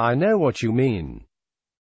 I know what you mean.